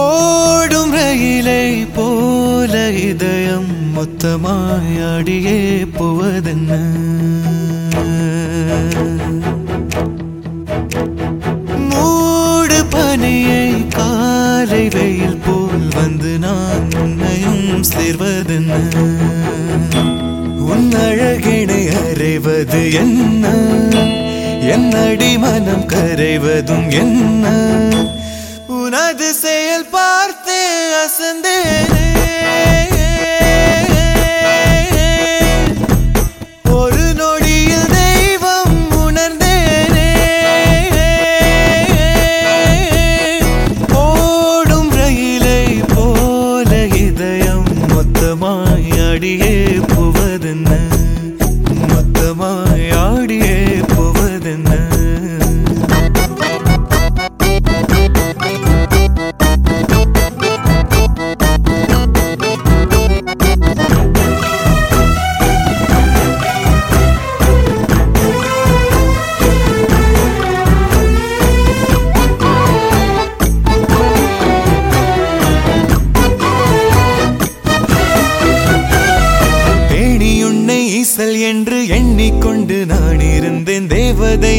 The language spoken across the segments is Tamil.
ഓടും റയിലെ പോലെ ഇതയം മൊത്തമായി അടിയേ പോവതെന്ന്. உன்னையும் சேர்வதென்ன? உன் அழகினை அறைவது என்ன? என் அடிமனம் கரைவதும் என்ன? உனது செயல் பார்த்து அசந்தேன்.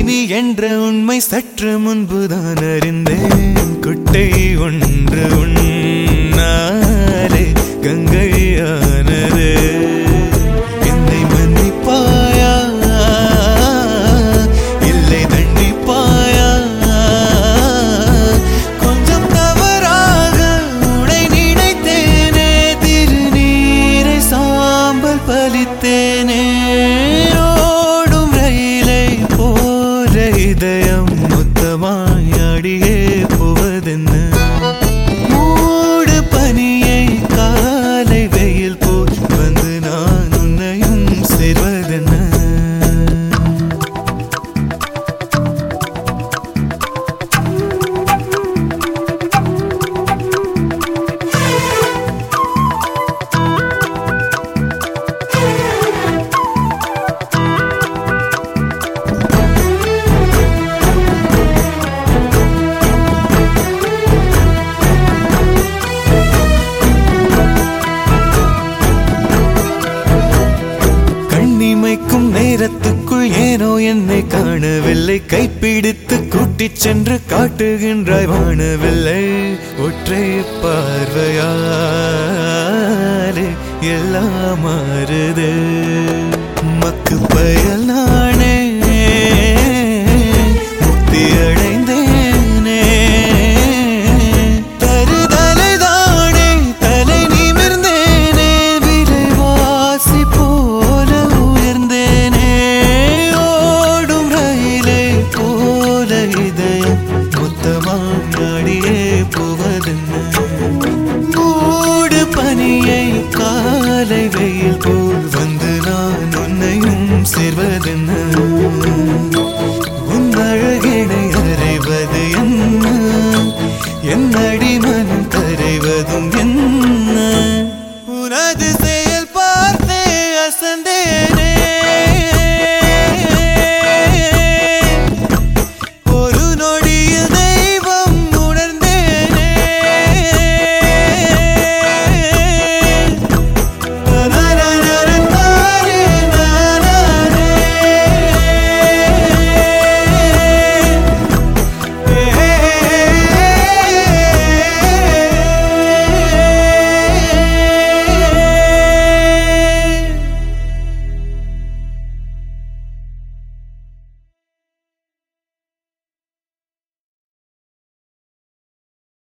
நீ என்ற உண்மை சற்று முன்புதான் அறிந்தேன். குட்டை ஒன்று உன்னாலே கங்கையானது. என்னை மன்னிப்பாயா? இல்லை தண்டிப்பாயா? கொஞ்சம் தவறாக உடை நினைத்தேனே திருநீரை சாம்பல் பலித்தேனே. வானவில்லை கைப்பிடித்து கூட்டிச் சென்று காட்டுகின்றாய் வானவில்லை. ஒற்றை பார்வையாலே எல்லாம் மாறுது. மக்கு பயல் உன் அழகினை அறிவது என்ன என் அடிமனம் கரைவதும் என்ன